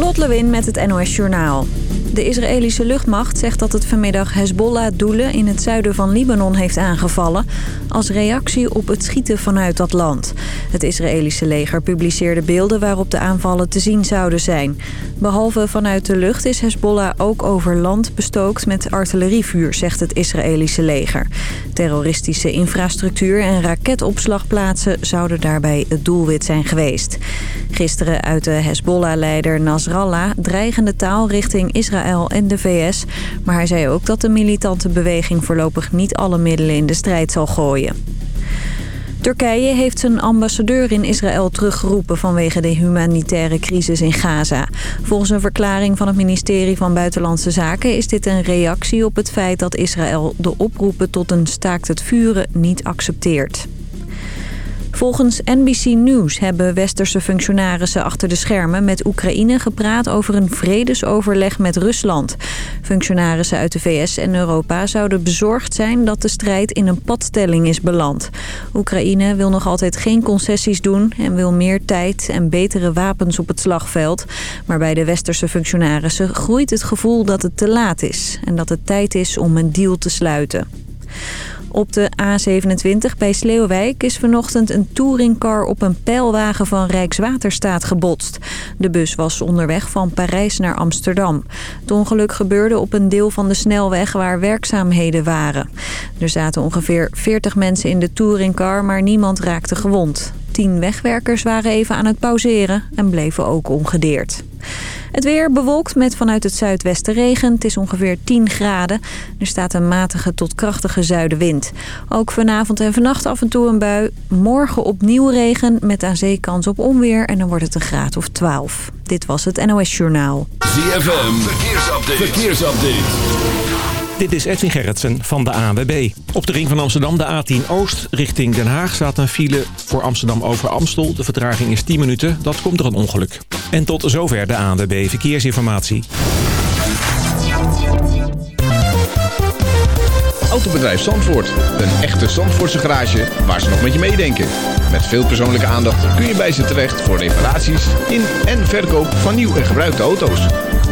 Lot met het NOS Journaal. De Israëlische luchtmacht zegt dat het vanmiddag Hezbollah-doelen in het zuiden van Libanon heeft aangevallen... als reactie op het schieten vanuit dat land. Het Israëlische leger publiceerde beelden waarop de aanvallen te zien zouden zijn. Behalve vanuit de lucht is Hezbollah ook over land bestookt met artillerievuur, zegt het Israëlische leger. Terroristische infrastructuur en raketopslagplaatsen zouden daarbij het doelwit zijn geweest. Gisteren uit de Hezbollah-leider Nasrallah dreigende taal richting Israël en de VS. Maar hij zei ook dat de militante beweging voorlopig niet alle middelen in de strijd zal gooien. Turkije heeft zijn ambassadeur in Israël teruggeroepen vanwege de humanitaire crisis in Gaza. Volgens een verklaring van het ministerie van Buitenlandse Zaken is dit een reactie op het feit dat Israël de oproepen tot een staakt het vuren niet accepteert. Volgens NBC News hebben westerse functionarissen achter de schermen met Oekraïne gepraat over een vredesoverleg met Rusland. Functionarissen uit de VS en Europa zouden bezorgd zijn dat de strijd in een padstelling is beland. Oekraïne wil nog altijd geen concessies doen en wil meer tijd en betere wapens op het slagveld. Maar bij de westerse functionarissen groeit het gevoel dat het te laat is en dat het tijd is om een deal te sluiten. Op de A27 bij Sleeuwwijk is vanochtend een touringcar op een pijlwagen van Rijkswaterstaat gebotst. De bus was onderweg van Parijs naar Amsterdam. Het ongeluk gebeurde op een deel van de snelweg waar werkzaamheden waren. Er zaten ongeveer 40 mensen in de touringcar, maar niemand raakte gewond. Tien wegwerkers waren even aan het pauzeren en bleven ook ongedeerd. Het weer bewolkt met vanuit het zuidwesten regen. Het is ongeveer 10 graden. Er staat een matige tot krachtige zuidenwind. Ook vanavond en vannacht af en toe een bui. Morgen opnieuw regen met aan zee kans op onweer. En dan wordt het een graad of 12. Dit was het NOS Journaal. ZFM, verkeersupdate. verkeersupdate. Dit is Edwin Gerritsen van de ANWB. Op de ring van Amsterdam, de A10 Oost, richting Den Haag... staat een file voor Amsterdam over Amstel. De vertraging is 10 minuten, dat komt door een ongeluk. En tot zover de ANWB Verkeersinformatie. Autobedrijf Zandvoort. Een echte Zandvoortse garage waar ze nog met je meedenken. Met veel persoonlijke aandacht kun je bij ze terecht... voor reparaties in en verkoop van nieuw en gebruikte auto's.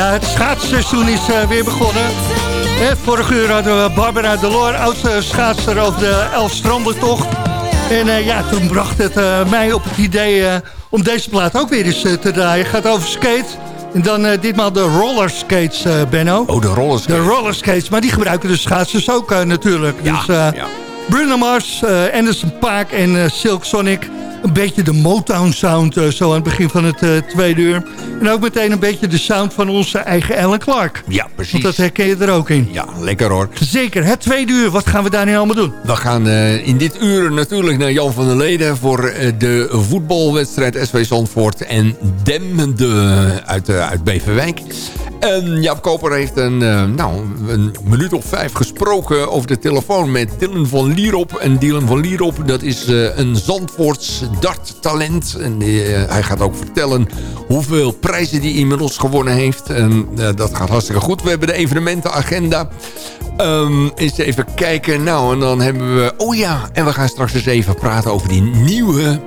Ja, het schaatsseizoen is weer begonnen. vorige uur hadden we Barbara Delor, oudste schaatser over de Elfstrandentocht. En ja, toen bracht het mij op het idee om deze plaat ook weer eens te draaien. Gaat over skate. En dan ditmaal de rollerskates, Benno. Oh, de rollerskates. De rollerskates, maar die gebruiken de schaatsers ook natuurlijk. Ja, dus, ja. Bruno Mars, Anderson Paak en Silk Sonic een beetje de Motown sound uh, zo aan het begin van het uh, tweede uur. En ook meteen een beetje de sound van onze eigen Ellen Clark. Ja, precies. Want dat herken je er ook in. Ja, lekker hoor. Zeker. Het tweede uur, wat gaan we daar nu allemaal doen? We gaan uh, in dit uur natuurlijk naar Jan van der Leden... voor de voetbalwedstrijd SV Zandvoort en Dem de, uit, uit Beverwijk. En Jaap Koper heeft een, nou, een minuut of vijf gesproken over de telefoon met Dylan van Lierop. En Dylan van Lierop, dat is een Zandvoorts darttalent. En uh, hij gaat ook vertellen hoeveel prijzen hij inmiddels gewonnen heeft. En dat gaat hartstikke goed. We hebben de evenementenagenda. Um, eens even kijken. Nou, en dan hebben we... Oh ja, en we gaan straks eens even praten over die nieuwe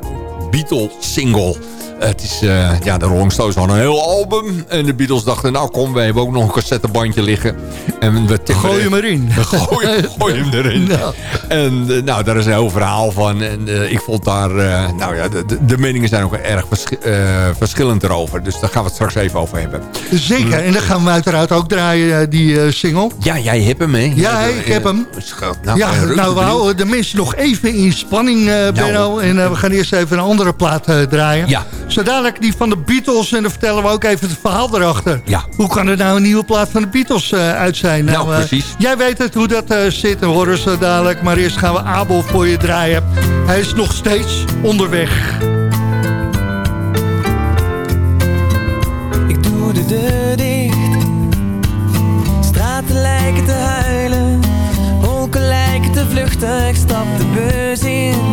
Beatles-single... Het is, uh, ja, de Rolling Stones hadden een heel album. En de Beatles dachten, nou kom, we hebben ook nog een cassettebandje liggen. En we gooi hem erin. gooi, gooi hem erin. Nou. En uh, nou, daar is een heel verhaal van. En uh, ik vond daar, nou ja, de, de, meningen zijn ook erg verschi verschillend erover. Dus daar gaan we het straks even over hebben. Zeker, en dan gaan we uiteraard ook draaien, die single. Ja, jij hebt hem, hè? Ja, ik heb hem. Nou, ja, nou, we houden de mensen nog even in spanning, Benno. En we gaan eerst even een andere plaat draaien. Ja. Zo dadelijk die van de Beatles. En dan vertellen we ook even het verhaal erachter. Ja. Hoe kan er nou een nieuwe plaat van de Beatles uh, uit zijn? Nou, nou precies. jij weet het hoe dat uh, zit. En horen zo dadelijk. Maar eerst gaan we Abel voor je draaien. Hij is nog steeds onderweg. Ik doe de deur dicht. Straten lijken te huilen. Wolken lijken te vluchten. Ik stap de bus in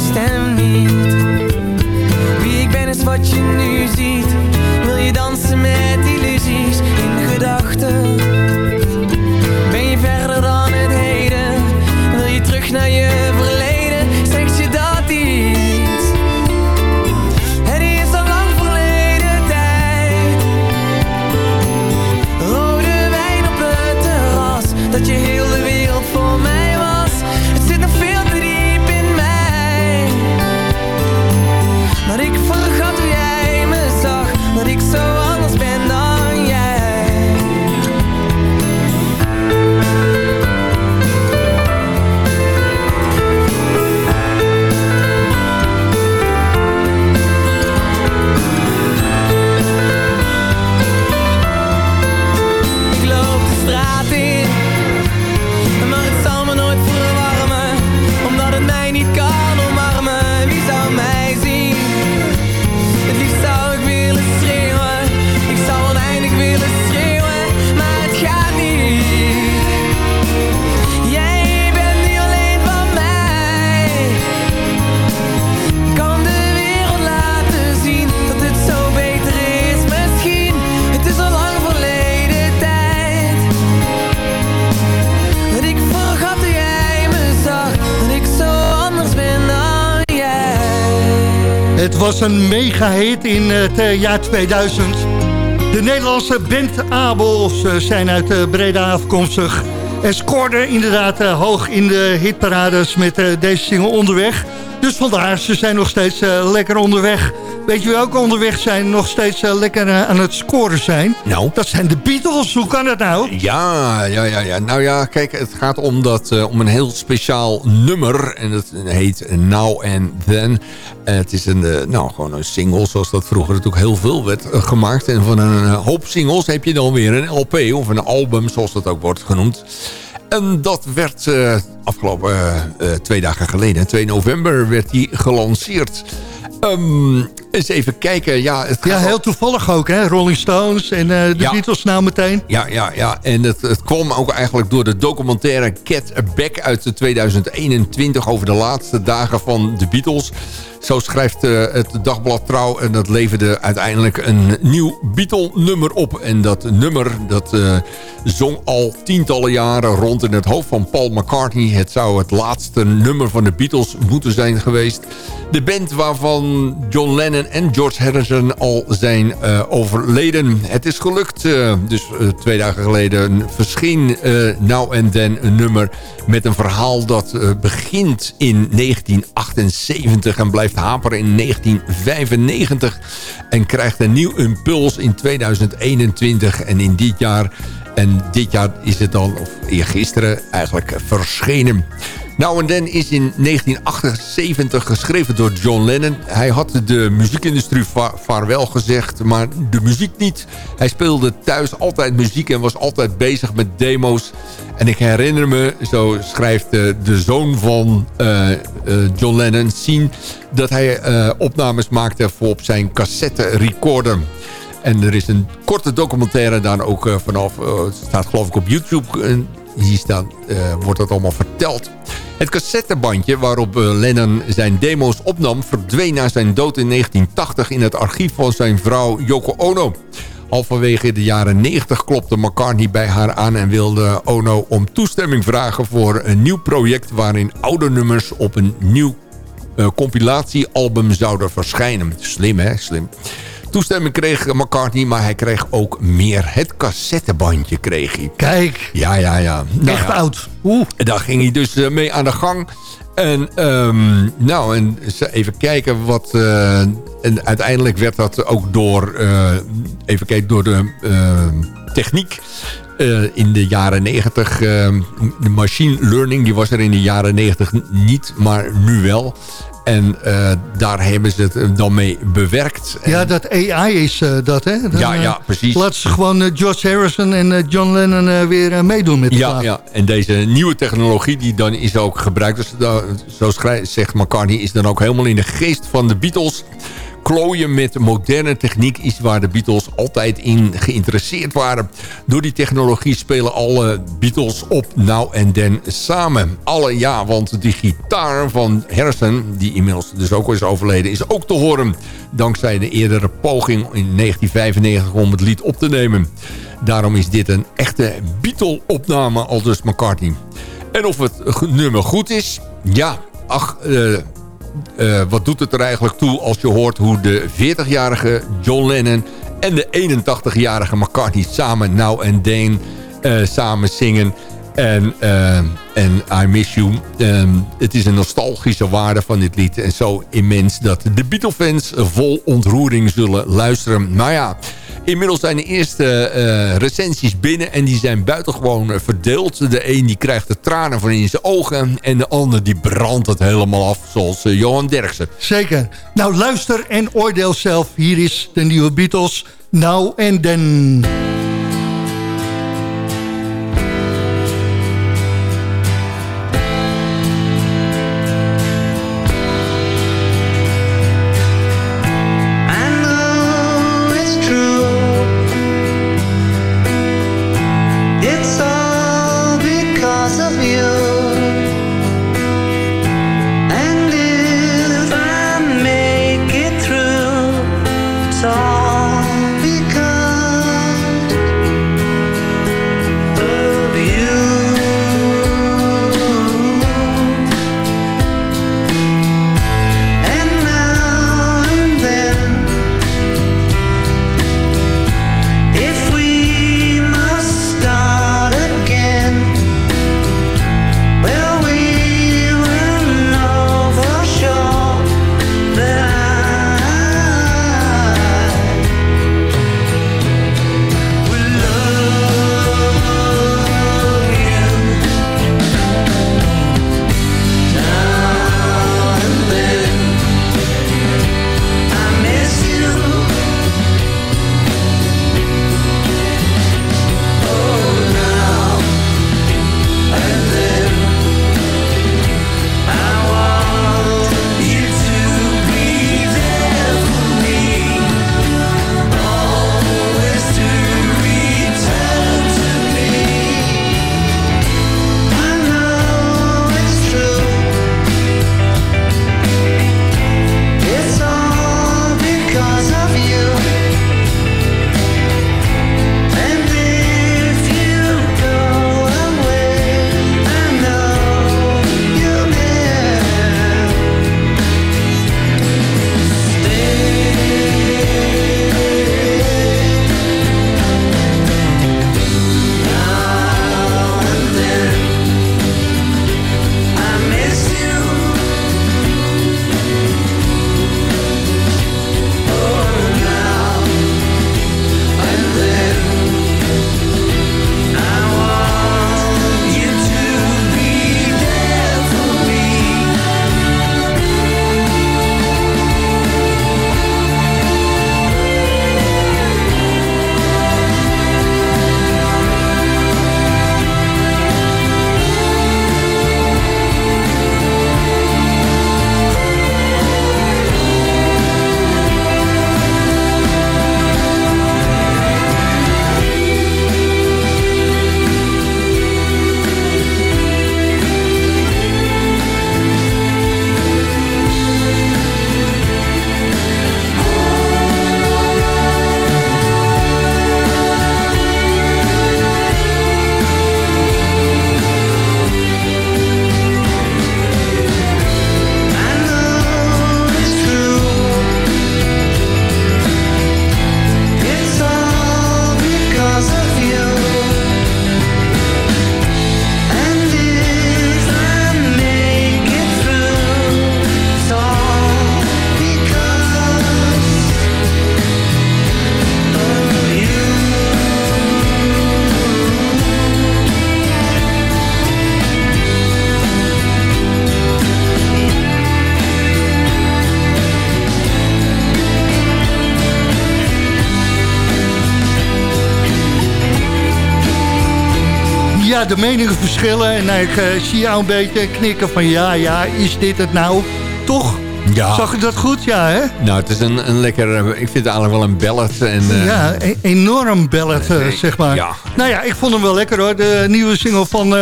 stem niet. Wie ik ben is wat je nu ziet. Was een mega-hit in het uh, jaar 2000. De Nederlandse band Abels uh, zijn uit uh, Breda afkomstig... en scoorden inderdaad hoog in de hitparades met deze single onderweg. De Dus vandaar, ze zijn nog steeds lekker onderweg. Weet je wie ook onderweg zijn, nog steeds lekker aan het scoren zijn? Nou? Dat zijn de Beatles, hoe kan dat nou? Ja, ja, ja. ja. Nou ja, kijk, het gaat om, dat, om een heel speciaal nummer. En dat heet Now and Then. het is een, nou, gewoon een single, zoals dat vroeger natuurlijk heel veel werd gemaakt. En van een hoop singles heb je dan weer een LP of een album, zoals dat ook wordt genoemd. En dat werd uh, afgelopen uh, twee dagen geleden, 2 november, werd die gelanceerd. Um, eens even kijken. Ja, het ja heel toevallig ook, hè? Rolling Stones en uh, de ja. Beatles nou meteen. Ja, ja, ja. En het, het kwam ook eigenlijk door de documentaire Cat Back uit 2021... over de laatste dagen van de Beatles. Zo schrijft uh, het dagblad Trouw. En dat leverde uiteindelijk een nieuw Beatle-nummer op. En dat nummer, dat uh, zong al tientallen jaren rond in het hoofd van Paul McCartney. Het zou het laatste nummer van de Beatles moeten zijn geweest. De band waarvan John Lennon en George Harrison al zijn uh, overleden. Het is gelukt. dus twee dagen geleden verscheen Now and Then een nummer met een verhaal dat begint in 1978 en blijft haperen in 1995 en krijgt een nieuw impuls in 2021. En in dit jaar, en dit jaar is het dan, of eergisteren eigenlijk, verschenen. Nou en dan is in 1978 geschreven door John Lennon. Hij had de muziekindustrie va vaarwel gezegd, maar de muziek niet. Hij speelde thuis altijd muziek en was altijd bezig met demo's. En ik herinner me, zo schrijft de, de zoon van uh, uh, John Lennon, zien dat hij opnames maakte voor op zijn cassette recorder. En er is een korte documentaire daar ook vanaf. het staat geloof ik op YouTube. Hier staan, wordt dat allemaal verteld. Het cassettebandje waarop Lennon zijn demo's opnam... verdween na zijn dood in 1980 in het archief van zijn vrouw Yoko Ono. Halverwege de jaren 90 klopte McCartney bij haar aan... en wilde Ono om toestemming vragen voor een nieuw project... waarin oude nummers op een nieuw uh, compilatiealbum zouden verschijnen. Slim, hè? Slim. Toestemming kreeg McCartney, maar hij kreeg ook meer. Het cassettebandje kreeg hij. Kijk. Ja, ja, ja. Nou, Echt ja. oud. Oeh. Daar ging hij dus uh, mee aan de gang. En, um, nou, en even kijken wat... Uh, en uiteindelijk werd dat ook door... Uh, even kijken, door de techniek... in de jaren 90. de machine learning die was er in de jaren 90 niet, maar nu wel. En uh, daar hebben ze het dan mee bewerkt. Ja, dat AI is uh, dat, hè? Dan, ja, ja, precies. Laten ze gewoon George Harrison en John Lennon weer meedoen met de Ja, ja, en deze nieuwe technologie die dan is ook gebruikt. Dus, zo zegt McCartney, is dan ook helemaal in de geest van de Beatles klooien met moderne techniek is waar de Beatles altijd in geïnteresseerd waren. Door die technologie spelen alle Beatles op nou en den samen. Alle ja, want die gitaar van Harrison, die inmiddels dus ook is overleden, is ook te horen. Dankzij de eerdere poging in 1995 om het lied op te nemen. Daarom is dit een echte Beatle-opname, al dus McCartney. En of het nummer goed is? Ja, ach... Uh, uh, wat doet het er eigenlijk toe als je hoort hoe de 40-jarige John Lennon en de 81-jarige McCartney samen Now and Then uh, samen zingen. En, uh, en I Miss You. Um, het is een nostalgische waarde van dit lied. En zo immens dat de Beatle-fans vol ontroering zullen luisteren. Nou ja, Inmiddels zijn de eerste uh, recensies binnen en die zijn buitengewoon verdeeld. De een die krijgt de tranen van in zijn ogen en de ander die brandt het helemaal af, zoals uh, Johan Derksen. Zeker. Nou, luister en oordeel zelf. Hier is de nieuwe Beatles, Now and Then. Ja, de meningen verschillen. En ik zie jou een beetje knikken van ja, ja, is dit het nou? Toch? Ja. Zag ik dat goed? Ja, hè? Nou, het is een, een lekker... Ik vind het eigenlijk wel een ballad. En, uh... Ja, een enorm ballad, zeg maar. Ja. Nou ja, ik vond hem wel lekker hoor. De nieuwe single van uh,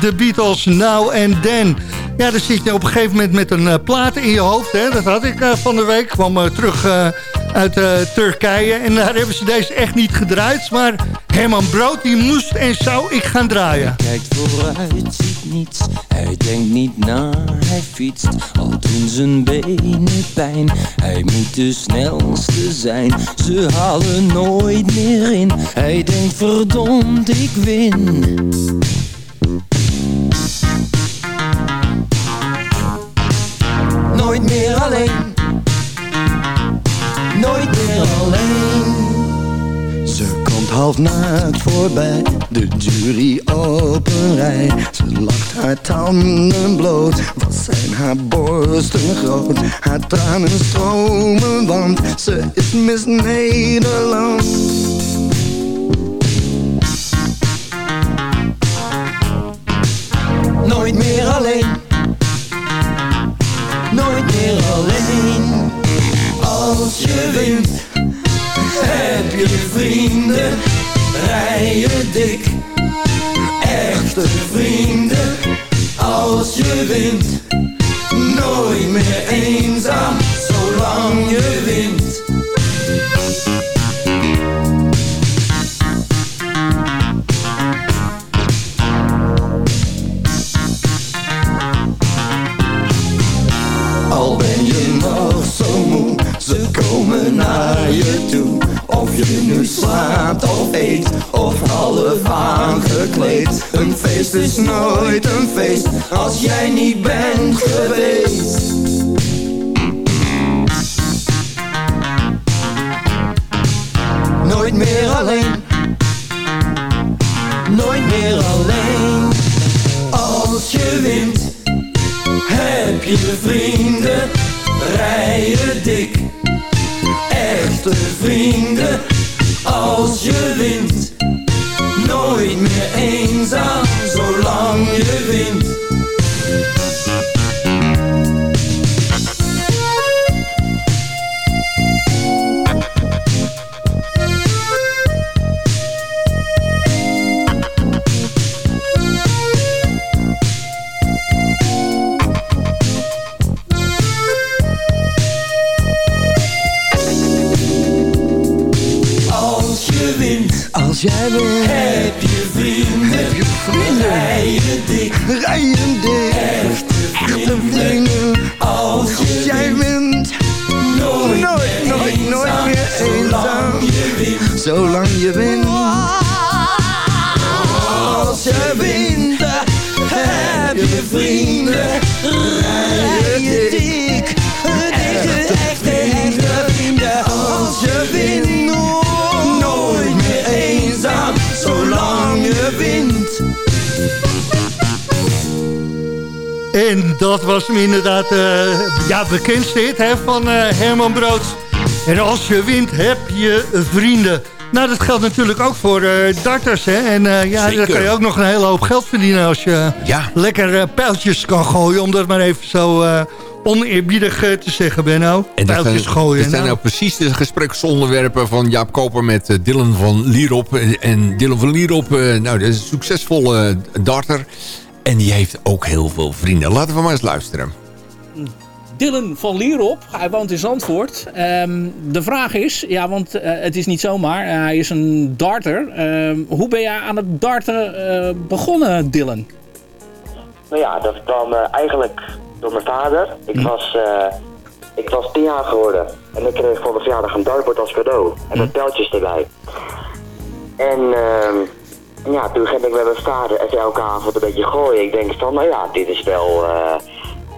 The Beatles, Now and Then. Ja, dan zit je op een gegeven moment met een plaat in je hoofd. Hè? Dat had ik van de week. Ik kwam terug uit Turkije. En daar hebben ze deze echt niet gedraaid. Maar Herman Brood, die moest en zou ik gaan draaien. Hij kijkt vooruit, ziet niets. Hij denkt niet na, hij fietst. Al doen zijn benen pijn. Hij moet de snelste zijn. Ze halen nooit meer in. Hij denkt verdomd, ik win. Nooit meer alleen. Alleen. Ze komt half naakt voorbij, de jury op rij. Ze lacht haar tanden bloot, wat zijn haar borsten groot. Haar tranen stromen, want ze is Miss Nederland. Nooit meer alleen, nooit meer alleen. Als je wint je vrienden, rijden dik. Echte vrienden, als je wint. Nooit meer eenzaam, zolang je wint. Feest is nooit een feest, als jij niet bent geweest. En dat was hem inderdaad uh, ja, bekendste hit hè, van uh, Herman Brood. En als je wint, heb je vrienden. Nou, dat geldt natuurlijk ook voor uh, darters. Hè? En uh, ja, daar kan je ook nog een hele hoop geld verdienen... als je ja. lekker uh, pijltjes kan gooien. Om dat maar even zo oneerbiedig eh, te zeggen, Benno. En dat zijn, gooien. Dat zijn nou precies de gespreksonderwerpen van Jaap Koper met Dylan van Lierop. En Dylan van Lierop, nou, dat is een succesvolle darter. En die heeft ook heel veel vrienden. Laten we maar eens luisteren. Dylan van Lierop, hij woont in Zandvoort. Um, de vraag is, ja, want het is niet zomaar, hij is een darter. Um, hoe ben jij aan het darten begonnen, Dylan? Nou ja, dat kwam eigenlijk door mijn vader. Ik, hm. was, uh, ik was tien jaar geworden. En ik kreeg voor mijn verjaardag een dartboard als cadeau. En met hm. pijltjes erbij. En uh, ja, toen ging ik met mijn vader even elke avond een beetje gooien. Ik denk van, nou ja, dit is wel, uh,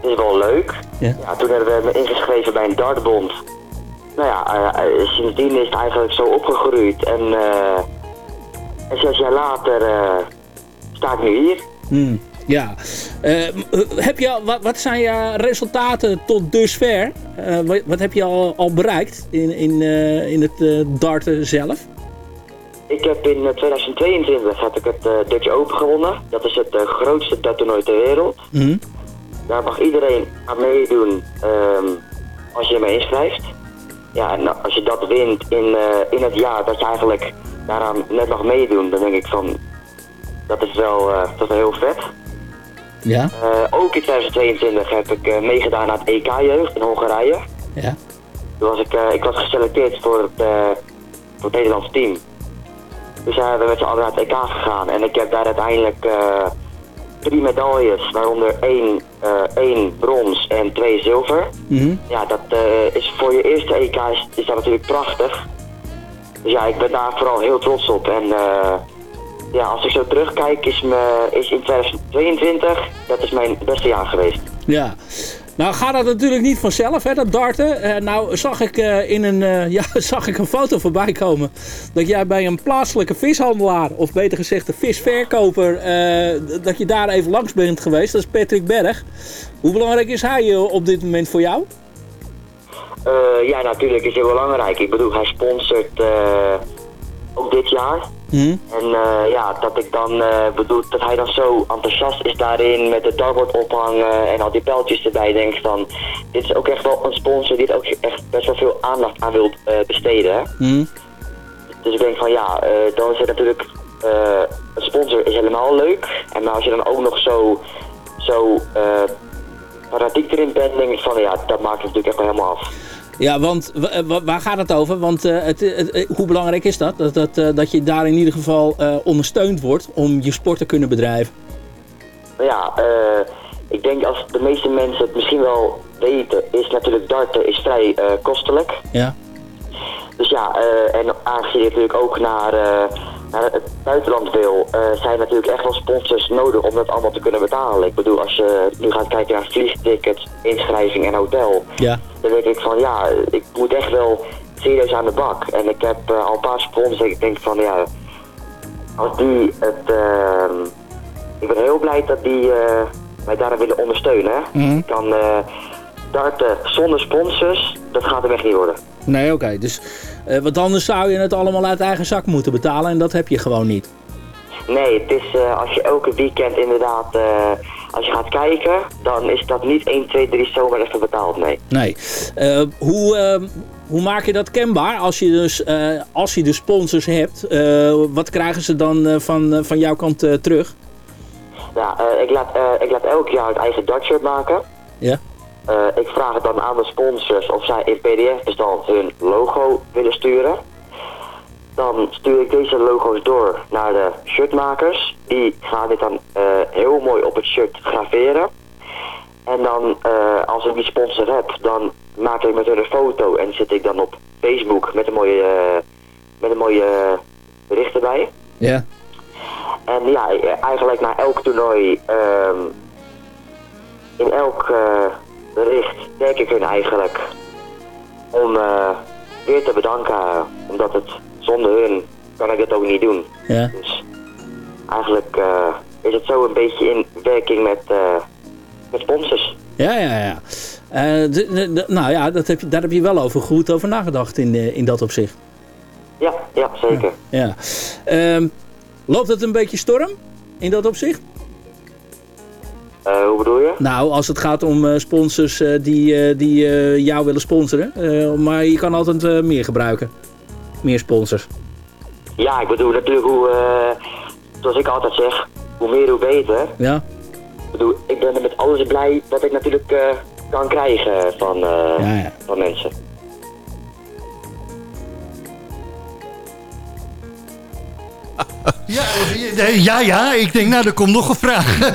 dit is wel leuk. Ja. ja. toen hebben we me ingeschreven bij een dartbond. Nou ja, uh, sindsdien is het eigenlijk zo opgegroeid. En, en zes jaar later sta ik nu hier. Mm. Ja. Heb je al, wat, wat, zijn je resultaten tot dusver? Wat, wat, heb je al, al bereikt in, in, in het darten zelf? Ik heb in eh, 2022 heb ik het eh, Dutch Open gewonnen. Dat is het eh, grootste darttoernooi ter wereld. Mhm. Daar mag iedereen aan meedoen ehm, als je je mee inschrijft. Ja, en als je dat wint in, eh, in het jaar dat je eigenlijk daaraan net mag meedoen, dan denk ik van, dat is wel, eh, dat is wel heel vet. Ja. Eh, ook in 2022 heb ik eh, meegedaan aan het EK-jeugd in Hongarije. Ja. Toen was ik, eh, ik was geselecteerd voor het, eh, voor het Nederlands team. Dus zijn we met z'n allen naar het EK gegaan en ik heb daar uiteindelijk eh, drie medailles, waaronder één, eh, één brons en twee zilver. Mhm. Ja, dat eh, is voor je eerste EK is, is dat natuurlijk prachtig. Dus ja, ik ben daar vooral heel trots op. En eh, ja, als ik zo terugkijk, is, me, is in 2022, dat is mijn beste jaar geweest. Ja. Nou gaat dat natuurlijk niet vanzelf, hè, dat darten. Eh, nou zag ik, eh, in een, eh, ja, zag ik een foto voorbij komen dat jij bij een plaatselijke vishandelaar, of beter gezegd de visverkoper, dat je daar even langs bent geweest. Dat is Patrick Berg. Hoe belangrijk is hij op dit moment voor jou? Ja, natuurlijk is heel belangrijk. Ik bedoel, hij sponsort ook dit jaar. Hm? En eh, ja, dat ik dan eh, bedoel, dat hij dan zo enthousiast is daarin met het dartboard ophangen en al die pijltjes erbij. Denk van, dit is ook echt wel een sponsor die er ook echt best wel veel aandacht aan wil eh, besteden. Hè? Hm? Dus ik denk van ja, dan is het natuurlijk, een sponsor is helemaal leuk. En maar als je dan ook nog zo, zo fanatiek erin bent, denk ik van ja, dat maakt het natuurlijk echt wel helemaal af. Ja, want wa- eh, wa- waar gaat het over? Want eh, het, het- eh, hoe belangrijk is dat? Dat, dat, dat je daar in ieder geval ondersteund wordt om je sport te kunnen bedrijven. Nou ja, ik denk als de meeste mensen het misschien wel weten, is natuurlijk darten is vrij kostelijk. Ja. Dus ja, en aangezien je natuurlijk ook naar, naar het buitenland wil, eh, zijn natuurlijk echt wel sponsors nodig om dat allemaal te kunnen betalen. Ik bedoel, als je nu gaat kijken naar vliegtickets, inschrijving en hotel, Ja. dan denk ik van ja, ik moet echt wel serieus aan de bak. En ik heb eh, al een paar sponsors en ik denk van ja, als die het, ehm, ik ben heel blij dat die eh, mij daarin willen ondersteunen. Ik kan zonder sponsors, dat gaat hem echt niet worden. Nee, oké. Dus eh, wat anders zou je het allemaal uit eigen zak moeten betalen en dat heb je gewoon niet. Nee, het is eh, als je elke weekend inderdaad, eh, als je gaat kijken, dan is dat niet 1, 2, 3 zomaar even betaald, nee. Nee. Hoe, hoe maak je dat kenbaar als je dus, als je de sponsors hebt? wat krijgen ze dan van, van jouw kant terug? Ja, ik, laat, ik laat elk jaar het eigen dartshirt maken. Ja. Eh, ik vraag het dan aan de sponsors of zij in pdf-bestand hun logo willen sturen. Dan stuur ik deze logo's door naar de shirtmakers. Die gaan dit dan eh, heel mooi op het shirt graveren. En dan, eh, als ik die sponsor heb, dan maak ik met hun een foto en zet ik dan op Facebook met een mooie, met een mooie bericht erbij. Ja. En ja, eigenlijk na elk toernooi, ehm, in elk bericht denk ik hun eigenlijk om eh, weer te bedanken. Omdat het zonder hun kan ik het ook niet doen. Ja. Dus eigenlijk eh, is het zo een beetje in werking met, eh, met sponsors. Ja, ja, ja. Nou ja, dat heb je, daar heb je wel over goed over nagedacht in, in dat opzicht. Ja, ja, zeker. Ja. Ehm, loopt het een beetje storm in dat opzicht? Eh, hoe bedoel je? Nou, als het gaat om eh, sponsors eh, die, die jou willen sponsoren. Maar je kan altijd meer gebruiken. Meer sponsors. Ja, ik bedoel natuurlijk hoe, zoals ik altijd zeg, hoe meer hoe beter. Ja. Ik bedoel, ik ben er met alles blij wat ik natuurlijk kan krijgen van, Ja, ja. van mensen. Ja, eh, ja, ja, ik denk, nou, er komt nog een vraag.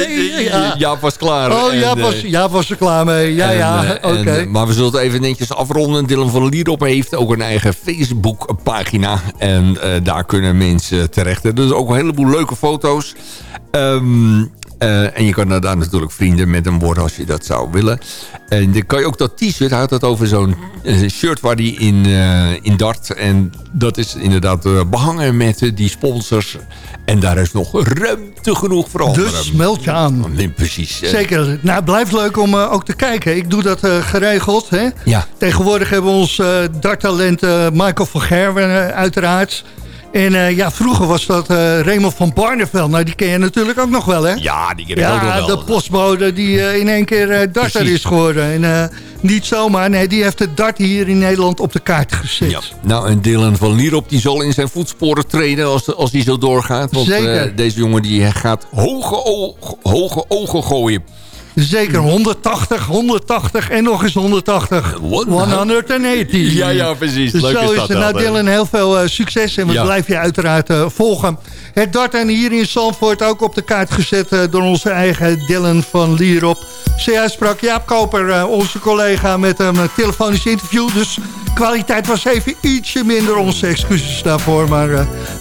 ja. Jaap was klaar. Oh, En, Jaap eh, was, Jaap was er klaar mee. Ja, en, ja, eh, oké. maar we zullen het even netjes afronden. Dylan van Lierop heeft ook een eigen Facebook-pagina. En daar kunnen mensen terecht. Er zijn ook een heleboel leuke foto's. Ehm, eh, en je kan daar natuurlijk vrienden met hem worden als je dat zou willen. En dan kan je ook dat t-shirt, hij had het over zo'n eh, shirt waar hij in, eh, in dart. En dat is inderdaad eh, behangen met die sponsors. En daar is nog ruimte genoeg voor anderen. Dus meld je aan. Nee, precies. Zeker. Nou, het blijft leuk om ook te kijken. Ik doe dat geregeld. Hè? Ja. Tegenwoordig hebben we ons eh darttalent Michael van Gerwen uiteraard. En eh, ja, vroeger was dat uh, Raymond van Barneveld. Nou, die ken je natuurlijk ook nog wel, hè? Ja, die ken ik ja, ook nog wel. de postbode die uh, in één keer darter is geworden. En niet zomaar, nee, die heeft het dart hier in Nederland op de kaart gezet. Ja. Nou, en Dylan van Lierop die zal in zijn voetsporen treden als, als die zo doorgaat. Want Zeker. deze jongen die gaat hoge, oog, hoge ogen gooien. Zeker 180, 180 en nog eens 180. 180. Ja, ja, precies. Dus Leuk zo is, is er nou Dylan heel veel uh, succes en we ja. blijven je uiteraard uh, volgen. Het darten hier in Zandvoort ook op de kaart gezet uh, door onze eigen Dylan van Lierop. Zojuist sprak Jaap Koper, onze collega, met een telefonisch interview. Dus kwaliteit was even ietsje minder. Onze excuses daarvoor. Maar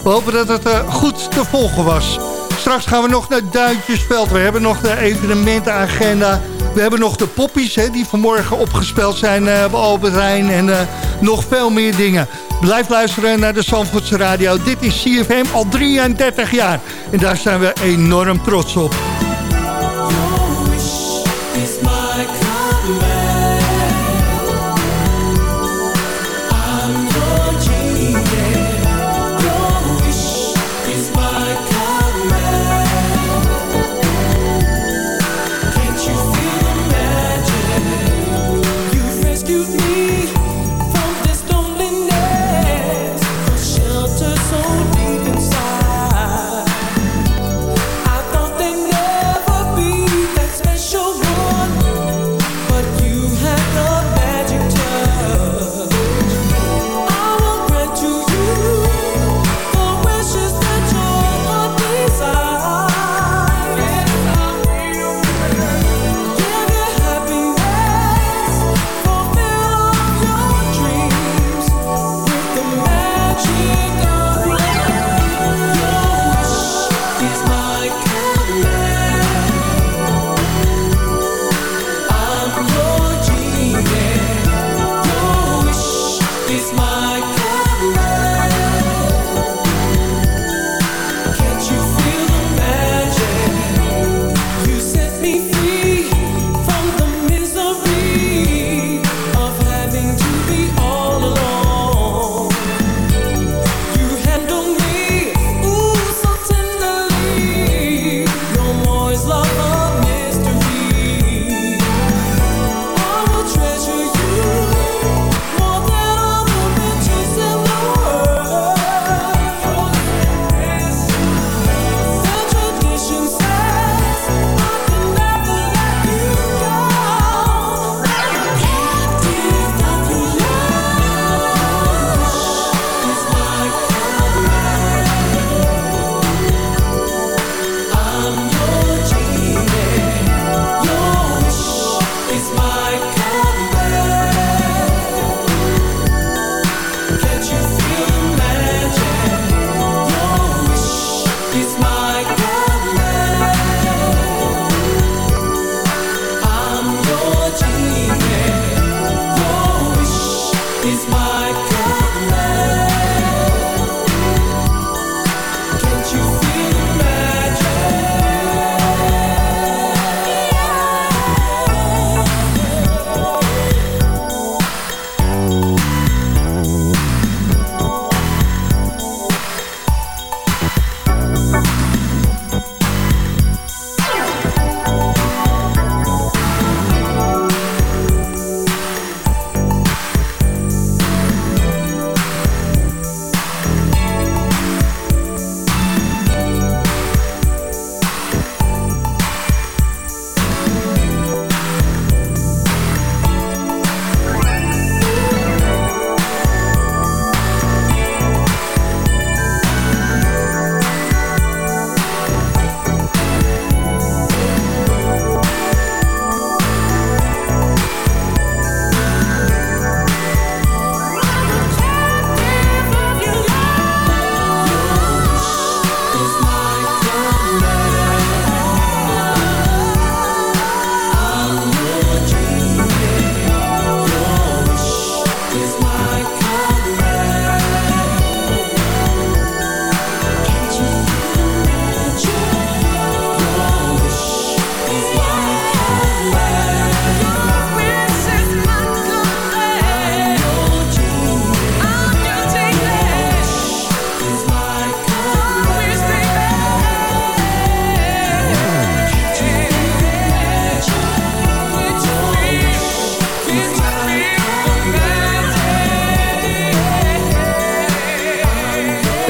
we hopen dat het goed te volgen was. Straks gaan we nog naar Duintjesveld. We hebben nog de evenementenagenda. We hebben nog de poppies hè, die vanmorgen opgespeeld zijn uh, bij Albert Rijn. En uh, nog veel meer dingen. Blijf luisteren naar de Zandvoortse Radio. Dit is CFM al 33 jaar. En daar zijn we enorm trots op.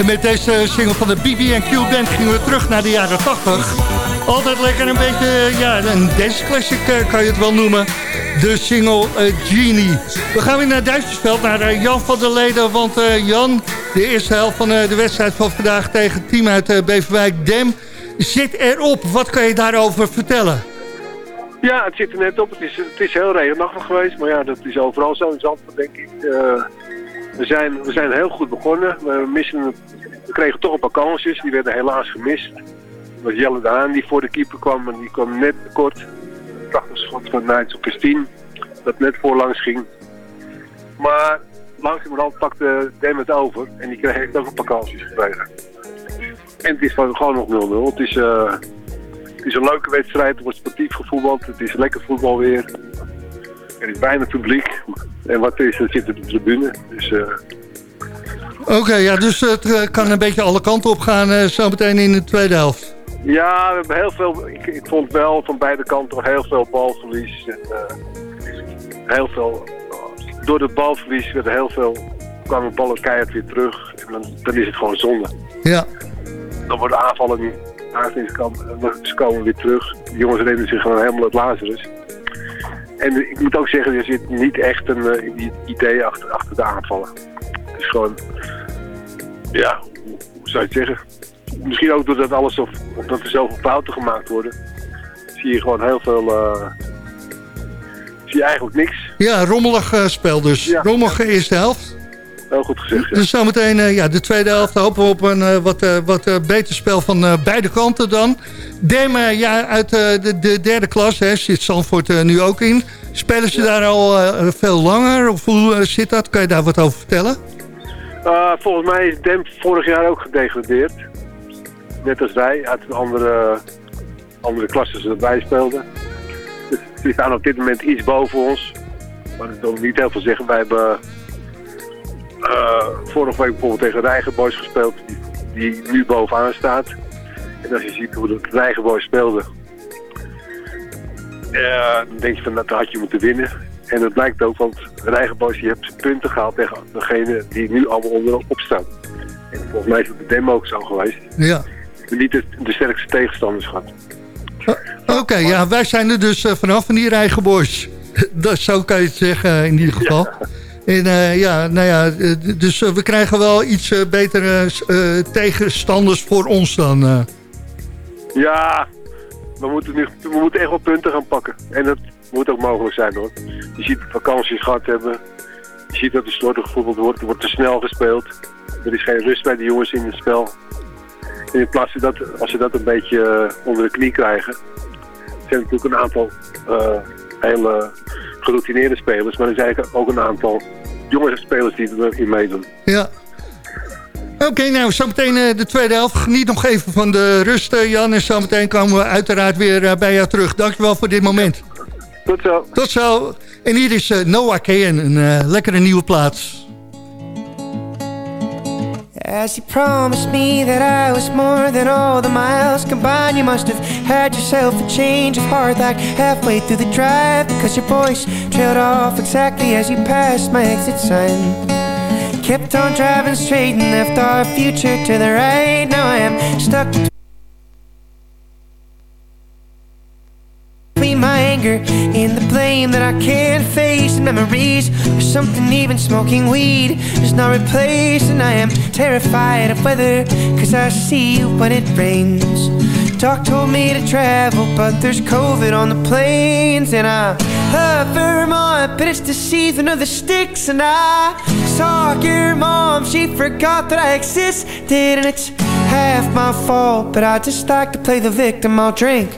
Met deze single van de BB&Q Band gingen we terug naar de jaren 80. Altijd lekker een beetje, ja, een dance classic eh, kan je het wel noemen. De single uh, Genie. We gaan weer naar Duitsersveld, naar uh, Jan van der Leden. Want Jan, de eerste helft van de wedstrijd van vandaag tegen het team uit Beverwijk Dem... zit erop. Wat kan je daarover vertellen? Ja, het zit er net op. Het is, het is heel regenachtig geweest. Maar ja, dat is overal zo in denk ik. We, zijn, we zijn heel goed begonnen. We, missen, we kregen toch een paar kansjes. Die werden helaas gemist. Het was Jelle de Haan die voor de keeper kwam. En die kwam net kort prachtig schot van Nigel Christine. Dat net voorlangs ging. Maar langzamerhand pakte Dem het over. En die kreeg ook een paar kansjes gekregen. En het is gewoon nog 0-0. Het is... Uh, het is een leuke wedstrijd, er wordt sportief gevoetbald, het is lekker voetbal weer. Er is bijna publiek. En wat is, er zit op de tribune. Dus, uh... Oké, ja, dus het kan een beetje alle kanten op gaan uh, zo meteen in de tweede helft. Ja, we hebben heel veel, ik, ik vond wel van beide kanten heel veel balverlies. En, heel veel, door het balverlies werden heel veel, kwamen ballen keihard weer terug. En dan, dan is het gewoon zonde. Ja. Dan worden aanvallen niet ze komen weer terug. De jongens reden zich gewoon helemaal het Lazarus. En ik moet ook zeggen, er zit niet echt een uh, idee achter, achter de aanvallen. Het is gewoon, ja, hoe zou je het zeggen? Misschien ook doordat alles of, omdat er zoveel fouten gemaakt worden, zie je gewoon heel veel, uh, zie je eigenlijk niks. Ja, rommelig uh, spel dus. Ja. Rommelige eerste helft. Heel goed gezegd, ja. Dus zometeen uh, ja, de tweede helft hopen we op een uh, wat, uh, wat beter spel van beide kanten dan. Dem, ja, uit de, de, derde klas hè, zit Zandvoort nu ook in. Spelen ze ja. daar al veel langer? Of hoe zit dat? Kan je daar wat over vertellen? volgens mij is Dem vorig jaar ook gedegradeerd. Net als wij, uit een andere, andere klasse dat wij speelden. Dus die staan op dit moment iets boven ons. Maar dat wil niet heel veel zeggen. Wij hebben vorige week bijvoorbeeld tegen Rijgenboys gespeeld, die, die, nu bovenaan staat. En als je ziet hoe de Rijgenboys speelde, uh, dan denk je van dat had je moeten winnen. En dat blijkt ook, want Rijgenboys die heeft punten gehaald tegen degene die nu allemaal onderop staan. En volgens mij is het de demo ook zo geweest. Ja. Niet de, de sterkste tegenstanders gehad. Oké, okay, ja, wij zijn er dus uh, vanaf van die Rijgenboys. dat, zo kan je het zeggen in ieder geval. Ja. En uh, ja, nou ja, dus uh, we krijgen wel iets betere tegenstanders voor ons dan. Ja, we moeten, nu, we moeten echt wel punten gaan pakken. En dat moet ook mogelijk zijn hoor. Je ziet vakanties gehad hebben. Je ziet dat er slordig gevoetbald wordt. Er wordt te snel gespeeld. Er is geen rust bij de jongens in het spel. En in plaats van dat, als ze dat een beetje onder de knie krijgen... zijn er natuurlijk een aantal hele geroutineerde spelers, maar er zijn ook een aantal jonge spelers die erin meedoen. Ja. Oké, okay, nou, zometeen uh, de tweede helft. Geniet nog even van de rust, uh, Jan. En zometeen komen we uiteraard weer uh, bij jou terug. Dankjewel voor dit moment. Tot zo. Tot zo. En hier is Noah Kayen, een lekkere nieuwe plaats. As you promised me that I was more than all the miles combined You must have had yourself a change of heart like halfway through the drive Because your voice trailed off exactly as you passed my exit sign. Kept on driving straight and left our future to the right. Now I am stuck my anger in the blame that I can't face. And memories or something even smoking weed is not replace and I am terrified of weather cause I see you when it rains. Doc told me to travel but there's COVID on the planes and I love Vermont but it's the season of the sticks. And I saw your mom she forgot that I existed. And it's half my fault but I just like to play the victim. I'll drink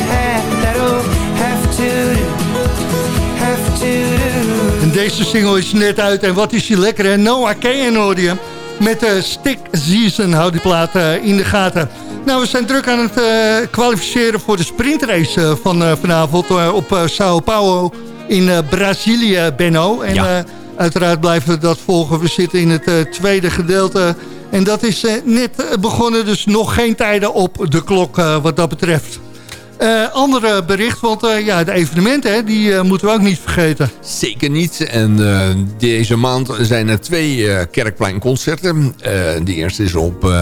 En deze single is net uit. En wat is die lekker, hè? Noah Kayen hoorde je. Met de Stick Season, hou die plaat eh, in de gaten. Nou, we zijn druk aan het eh, kwalificeren voor de sprintrace eh, van eh, vanavond... eh, op eh, Sao Paulo in eh, Brazilië, Benno. En Ja. eh, uiteraard blijven we dat volgen. We zitten in het eh, tweede gedeelte. En dat is eh, net eh, begonnen, dus nog geen tijden op de klok eh, wat dat betreft. Eh andere bericht, want eh, ja, de evenementen, hè, die eh, moeten we ook niet vergeten. Zeker niet. En deze maand zijn er twee kerkpleinconcerten. De eerste is op eh,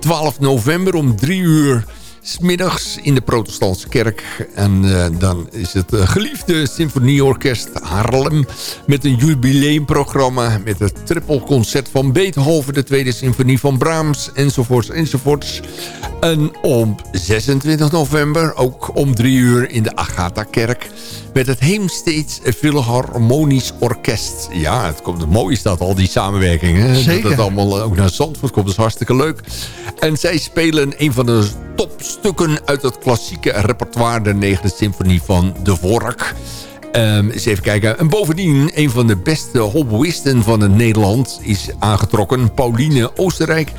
12 november om drie uur... Smiddags in de protestantse kerk. En eh, dan is het eh, geliefde symfonieorkest Haarlem... met een jubileumprogramma... met het trippelconcert van Beethoven... de tweede symfonie van Brahms, enzovoorts, enzovoorts. En op 26 november, ook om drie uur in de Agatha-kerk... met het Heemsteeds Philharmonisch Orkest. Ja, het komt mooi is dat, al die samenwerkingen. Zeker. Dat het allemaal ook naar Zandvoort komt, dat is hartstikke leuk. En zij spelen een van de topstukken uit het klassieke repertoire... de negende symfonie van De Vork. Ehm, eens even kijken. En bovendien, een van de beste hobbyisten van het Nederland is aangetrokken. Pauline Oostenrijk.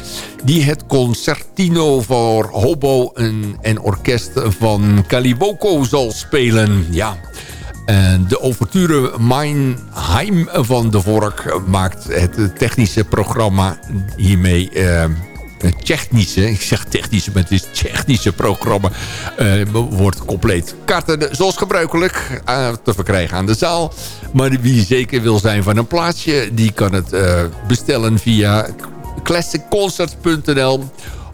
Die het concertino voor hobo en, en orkest van Caliwoco zal spelen. Ja, en de overture Meinheim van de Vork maakt het technische programma hiermee... eh, het technische, ik zeg technische, maar het is technische programma, eh, wordt compleet. Kaarten zoals gebruikelijk eh, te verkrijgen aan de zaal. Maar wie zeker wil zijn van een plaatsje, die kan het eh, bestellen via classicconcert.nl.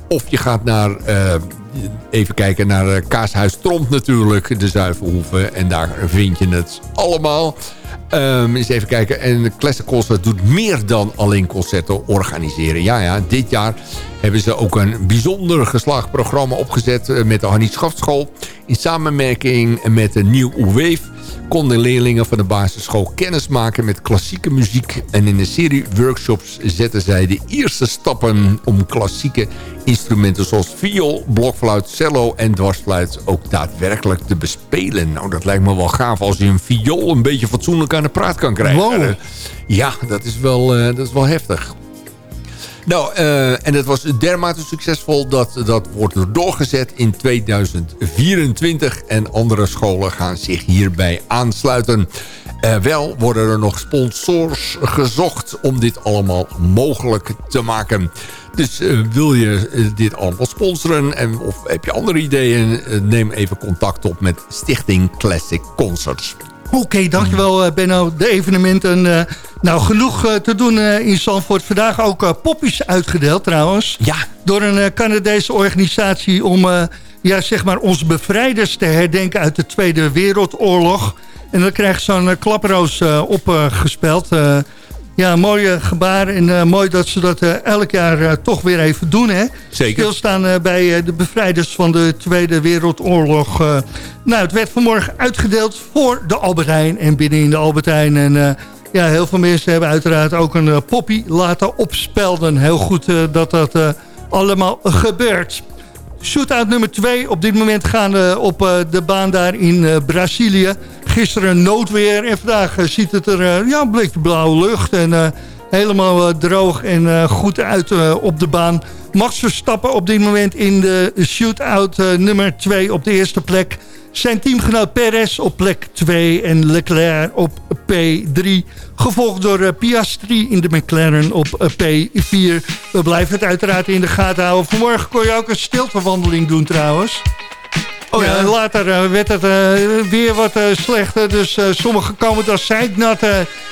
Of je gaat naar, eh, even kijken naar eh, Kaashuis Tromp natuurlijk, de Zuivelhoeve. En daar vind je het allemaal. Ehm, eens even kijken. En Classic Concert doet meer dan alleen concerten organiseren. Ja, ja, dit jaar hebben ze ook een bijzonder geslaagd programma opgezet... eh, met de Hannie Schaftschool. In samenwerking met de Nieuw Wave konden leerlingen van de basisschool kennis maken met klassieke muziek. En in een serie workshops zetten zij de eerste stappen om klassieke instrumenten zoals viool, blokfluit, cello en dwarsfluit ook daadwerkelijk te bespelen. Nou, dat lijkt me wel gaaf als je een viool een beetje fatsoenlijk aan de praat kan krijgen. Wow. Ja, dat is wel, eh, dat is wel heftig. Nou, eh, en het was dermate succesvol dat dat wordt doorgezet in 2024. En andere scholen gaan zich hierbij aansluiten. Eh, wel worden er nog sponsors gezocht om dit allemaal mogelijk te maken. Dus eh, wil je dit allemaal sponsoren en, of heb je andere ideeën... neem even contact op met Stichting Classic Concerts. Oké, dankjewel eh, Benno. De evenementen, eh, nou genoeg eh, te doen eh, in Zandvoort. Vandaag ook poppies uitgedeeld trouwens. Ja. Door een Canadese organisatie om ja, zeg maar onze bevrijders te herdenken uit de Tweede Wereldoorlog. En dan krijg je zo'n klaproos opgespeeld. Eh, ja, een mooie gebaar en eh, mooi dat ze dat eh, elk jaar eh, toch weer even doen. Hè? Zeker. Stilstaan bij de bevrijders van de Tweede Wereldoorlog. nou, het werd vanmorgen uitgedeeld voor de Albert Heijn en binnen in de Albert Heijn. En ja, heel veel mensen hebben uiteraard ook een poppy laten opspelden. Heel goed dat dat allemaal gebeurt. Shootout nummer 2 op dit moment gaan op de baan daar in Brazilië. Gisteren noodweer en vandaag ziet het er ja, blik blauwe lucht en helemaal droog en goed uit op de baan. Max Verstappen op dit moment in de shootout nummer 2 op de eerste plek. Zijn teamgenoot Perez op plek 2 en Leclerc op P3. Gevolgd door uh, Piastri in de McLaren op uh, P4. We blijven het uiteraard in de gaten houden. Vanmorgen kon je ook een stiltewandeling doen trouwens. Oh ja. later uh, werd het weer wat slechter. Dus sommigen komen dan zeiknat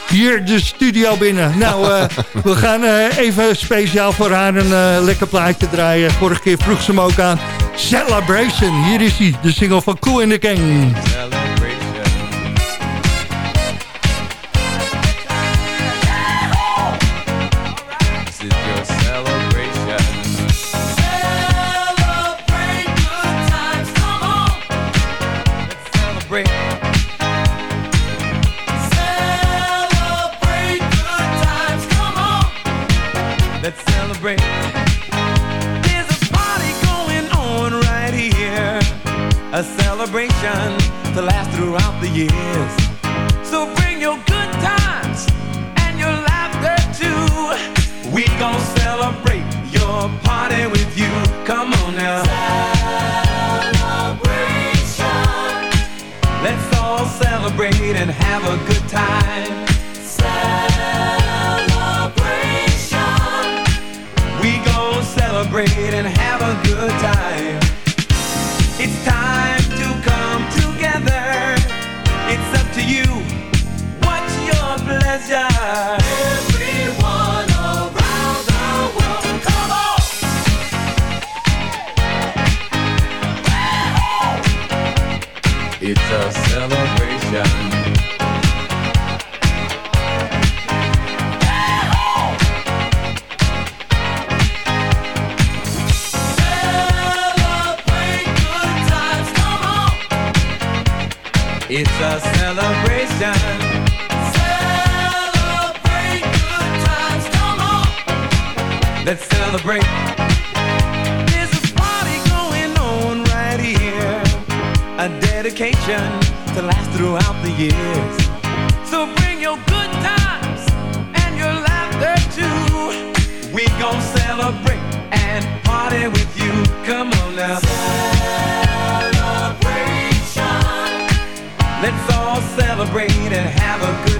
hier de studio binnen. Nou, we gaan even speciaal voor haar een lekker plaatje draaien. Vorige keer vroeg ze hem ook aan. Celebration. Hier is hij, de single van Cool in the Gang. Celebrate and have a good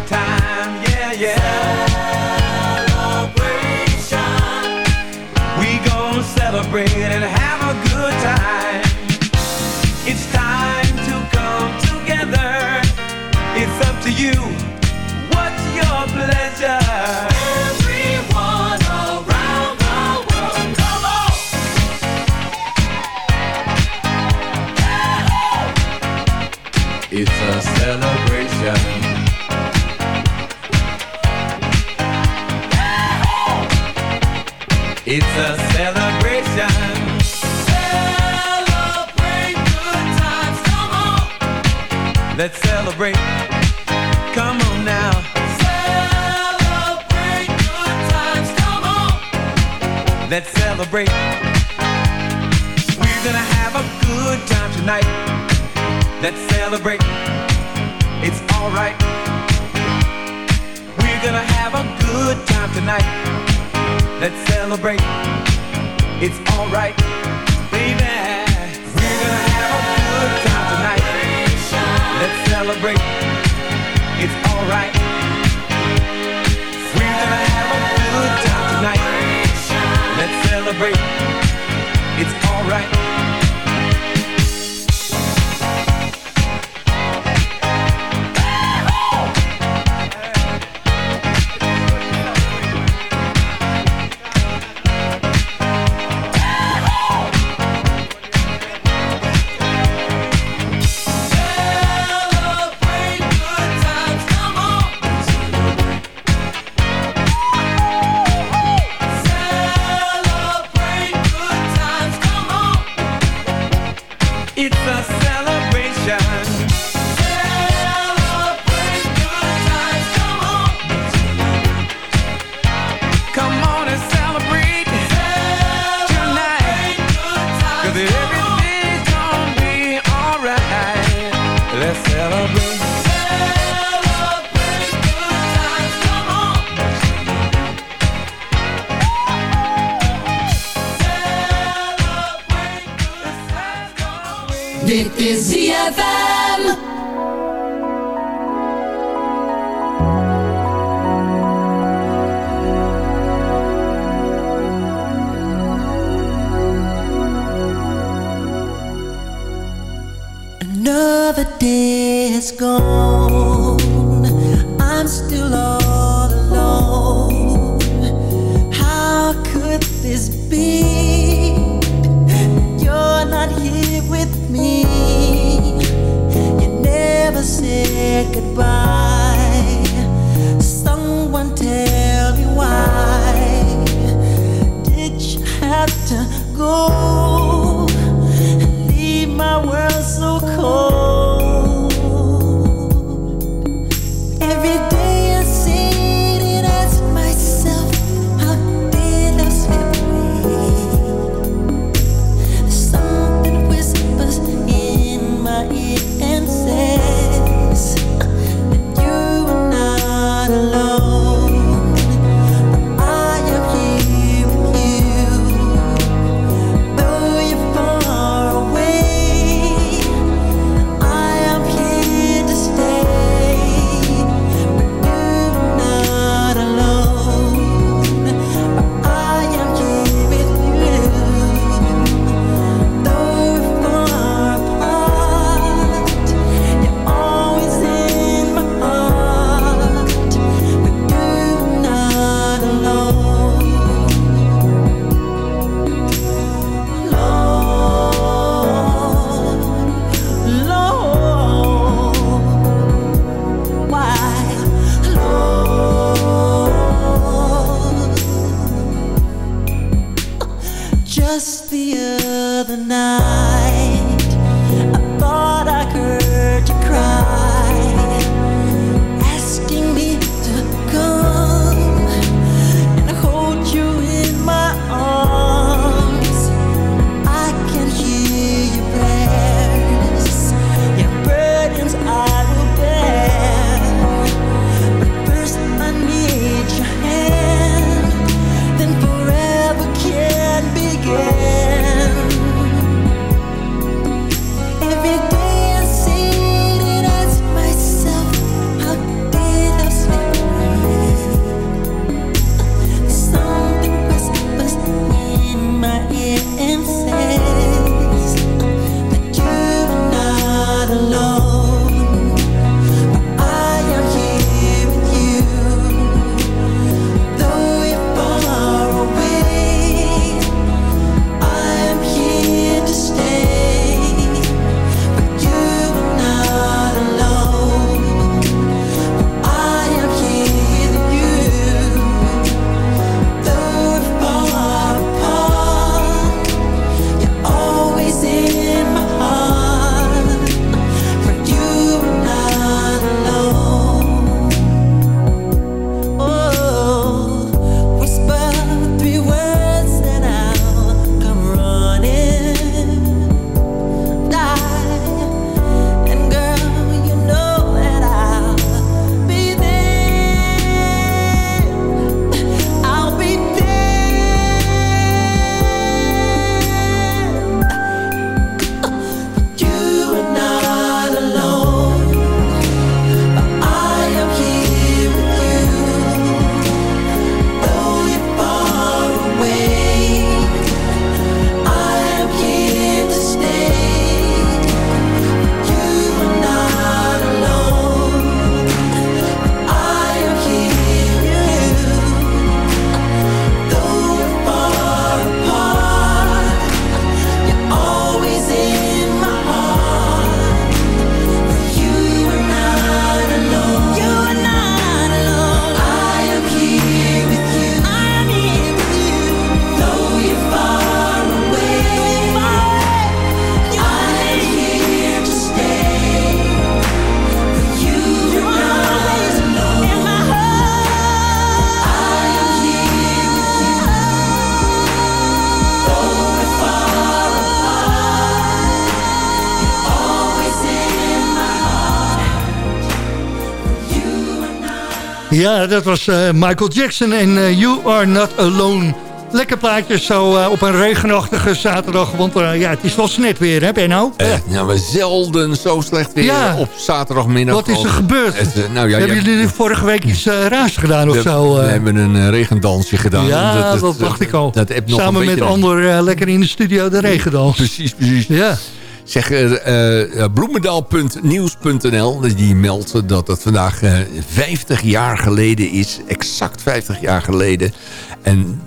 Ja, dat was eh, Michael Jackson en eh, You Are Not Alone. Lekker plaatje zo eh, op een regenachtige zaterdag. Want ja, het is wel snet weer, hè Benno? Uh, ja, we zelden zo slecht weer Ja. op zaterdagmiddag. Wat is er gebeurd? Het, nou, ja, Hebben ja, jullie vorige week iets raars gedaan of zo? we hebben een regendansje gedaan. ja, dat, dacht ik al. Dat Samen met Ander lekker in de studio de regendans. Precies, precies. Ja. Zeg, eh, eh, bloemendaal.nieuws.nl die meldt dat het vandaag eh, 50 jaar geleden is. Exact 50 jaar geleden. En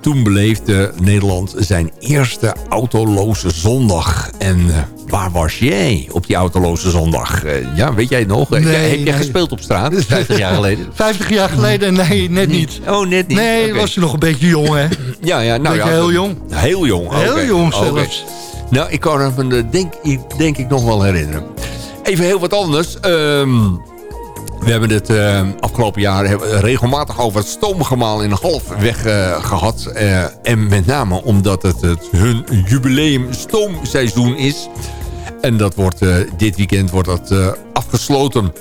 toen beleefde Nederland zijn eerste autoloze zondag. En eh, waar was jij op die autoloze zondag? Eh, ja, weet jij het nog? Nee, Heb jij- nee. gespeeld op straat 50 jaar geleden? 50 jaar geleden? Nee, net niet. Oh, net niet? Nee, was je nog een beetje jong, hè? Ja, ja, nou ja. heel jong. Heel jong. Heel oké. jong zelfs. Nou, ik kan het me denk, denk ik nog wel herinneren. Even heel wat anders. Ehm, we hebben het eh, afgelopen jaar regelmatig over het stoomgemaal in Halfweg eh, gehad. Eh, en met name omdat het, het hun jubileum stoomseizoen is. En dat wordt, eh, dit weekend wordt dat eh, afgesloten.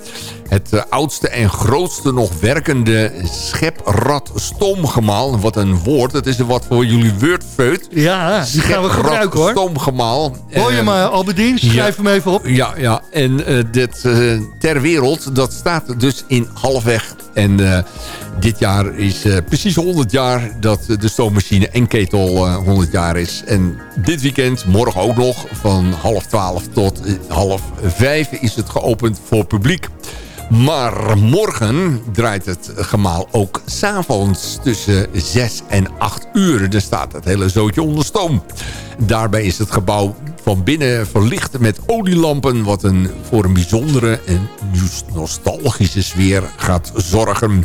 Het eh, oudste en grootste nog werkende scheprad stoomgemaal. Wat een woord. Dat is er wat voor jullie wordfeut. Ja, die gaan we gebruiken, hoor. stoomgemaal. Hoor je me, Albedien? Schrijf ja. hem even op. ja, ja. en dit ter wereld, dat staat dus in halfweg. En dit jaar is eh, precies 100 jaar dat de stoommachine en ketel eh, 100 jaar is. En dit weekend, morgen ook nog, van half 12 tot eh, half 5 is het geopend voor publiek. Maar morgen draait het gemaal ook s'avonds tussen 6 en 8 uur. Dan staat het hele zootje onder stoom. Daarbij is het gebouw van binnen verlicht met olielampen... wat een, voor een bijzondere en nostalgische sfeer gaat zorgen.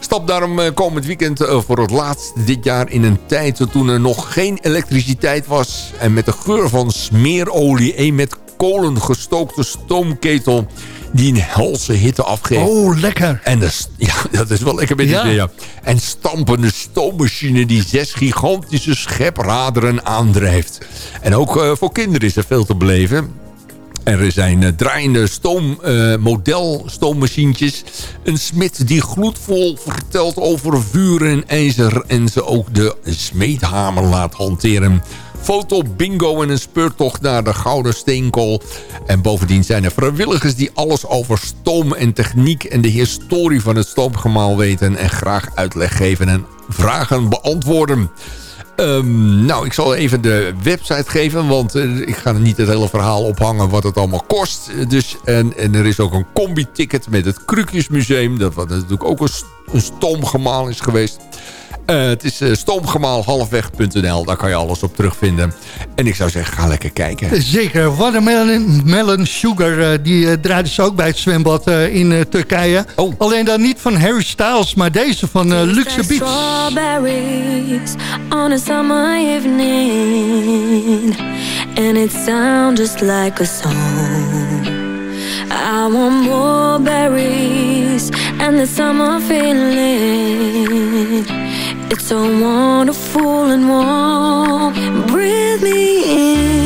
Stap daarom eh, komend weekend eh, voor het laatst dit jaar in een tijd toen er nog geen elektriciteit was. En met de geur van smeerolie, een met kolen gestookte stoomketel die een helse hitte afgeeft. Oh, lekker. En de, ja, dat is wel lekker met die Ja. ja. En stampende stoommachine die zes gigantische schepraderen aandrijft. En ook eh, voor kinderen is er veel te beleven. Er zijn eh, draaiende stoom, eh, stoommachientjes. Een smid die gloedvol vertelt over vuur en ijzer... en ze ook de smeedhamer laat hanteren. Foto bingo en een speurtocht naar de Gouden Steenkool. En bovendien zijn er vrijwilligers die alles over stoom en techniek... en de historie van het stoomgemaal weten... en graag uitleg geven en vragen beantwoorden. Ehm, nou, ik zal even de website geven, want eh, ik ga niet het hele verhaal ophangen wat het allemaal kost. Eh, Dus, en, er is ook een combi-ticket met het Krukjesmuseum, dat wat natuurlijk ook een, een stoomgemaal is geweest. Eh, het is uh, stoomgemaalhalfweg.nl, daar kan je alles op terugvinden. En ik zou zeggen, ga lekker kijken. Zeker. Watermelon melon Sugar, eh, die eh, draaiden ze ook bij het zwembad eh, in eh, Turkije. Oh. Alleen dan niet van Harry Styles, maar deze van eh, Luxe Beats. Strawberries on a summer evening, and it sounds just like a song. I want more berries and the summer feeling. It's so wonderful and warm. Breathe me in,